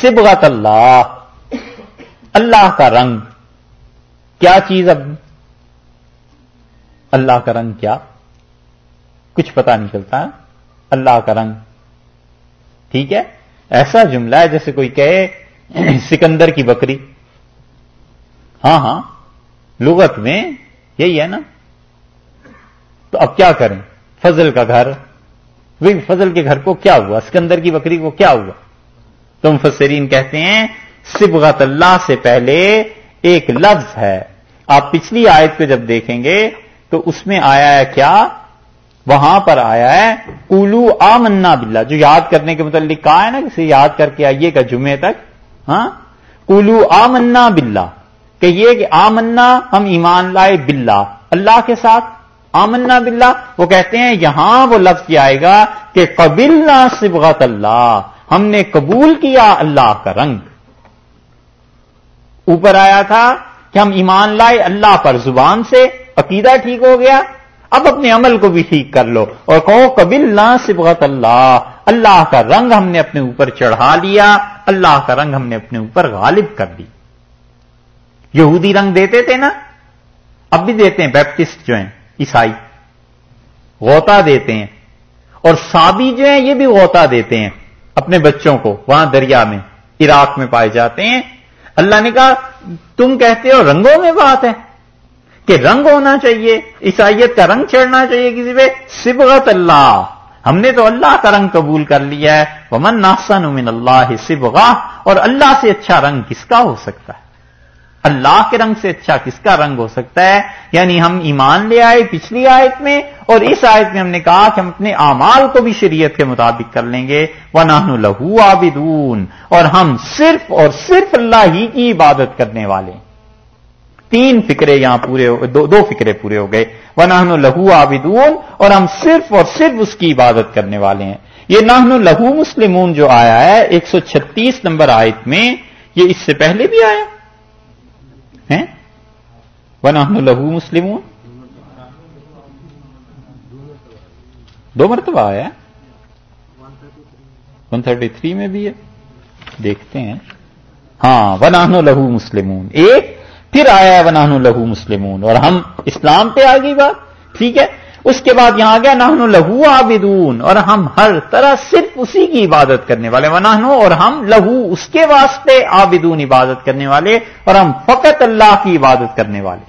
سبغت اللہ۔ اللہ کا رنگ۔ کیا چیز اب؟ اللہ کا رنگ کیا؟ کچھ پتا نہیں چلتا۔ اللہ کا رنگ۔ ٹھیک ہے؟ ایسا جملہ ہے جیسے کوئی کہے، سکندر کی بکری۔ ہاں ہاں۔ لغت میں یہی ہے نا۔ تو اب کیا کریں؟ فضل کا گھر۔ فضل کے گھر کو کیا ہوا؟ سکندر کی بکری کو کیا ہوا؟ تو مفسرین کہتے ہیں، سبغت اللہ سے پہلے ایک لفظ ہے۔ آپ پچھلی آیت کو جب دیکھیں گے، تو اس میں آیا ہے کیا؟ وہاں پر آیا ہے کولو آمنا بلا جو یاد کرنے کے متعلق کہا ہے نا کسی یاد کر کے آئیے گا جمعے تک۔ ہاں؟ کولو آمنا بلا کہ یہ کہ آمنا، ہم ایمان لائے بلا اللہ کے ساتھ۔ آمنا بلا وہ کہتے ہیں، یہاں وہ لفظ آئے گا کہ قبل نہ سبغت اللہ۔ ہم نے قبول کیا اللہ کا رنگ۔ اوپر آیا تھا کہ ہم ایمان لائے اللہ پر زبان سے، عقیدہ ٹھیک ہو گیا۔ اب اپنے عمل کو بھی ٹھیک کر لو۔ اور کہو قبل نہ سبغت اللہ۔ اللہ کا رنگ ہم نے اپنے اوپر چڑھا لیا۔ اللہ کا رنگ ہم نے اپنے اوپر غالب کر دی۔ یہودی رنگ دیتے تھے نا؟ اب بھی دیتے ہیں، بیپٹسٹ جو ہیں۔ عیسائی، غوطہ دیتے ہیں۔ اور سابی جو ہیں، یہ بھی غوطہ دیتے ہیں اپنے بچوں کو، وہاں دریا میں، عراق میں پائے جاتے ہیں۔ اللہ نے کہا، تم کہتے ہو، رنگوں میں بات ہے کہ رنگ ہونا چاہیے، عیسائیت کا رنگ چڑھنا چاہیے کسی پہ۔ سبغت اللہ، ہم نے تو اللہ کا رنگ قبول کر لیا ہے۔ ومن ناسن من اللہ سبغا اور اللہ سے اچھا رنگ کس کا ہو سکتا ہے؟ اللہ کے رنگ سے اچھا کس کا رنگ ہو سکتا ہے؟ یعنی ہم ایمان لے آئے پچھلی آیت میں اور اس آیت میں ہم نے کہا کہ ہم اپنے اعمال کو بھی شریعت کے مطابق کر لیں گے۔ وہ لہو آبدون اور ہم صرف اور صرف اللہ ہی کی عبادت کرنے والے تین فکرے یہاں پورے دو, دو فکرے پورے ہو گئے۔ وہ لہو آبدون اور ہم صرف اور صرف اس کی عبادت کرنے والے ہیں۔ یہ نہن لہو مسلمون جو آیا ہے ایک سو چھتیس نمبر آیت میں یہ اس سے پہلے بھی آیا۔ ونحن لہو مسلم دو مرتبہ آیا ون تھرٹی تھری میں بھی ہے. دیکھتے ہیں. ہاں ونحن لہو مسلمون. ایک، پھر آیا ہے لہو مسلمون. اور ہم اسلام پہ آ گئی بات، ٹھیک ہے؟ اس کے بعد یہاں آ گیا نہنو لہو آبدون اور ہم ہر طرح صرف اسی کی عبادت کرنے والے ونہنو اور ہم لہو اس کے واسطے آبدون عبادت کرنے والے اور ہم فقط اللہ کی عبادت کرنے والے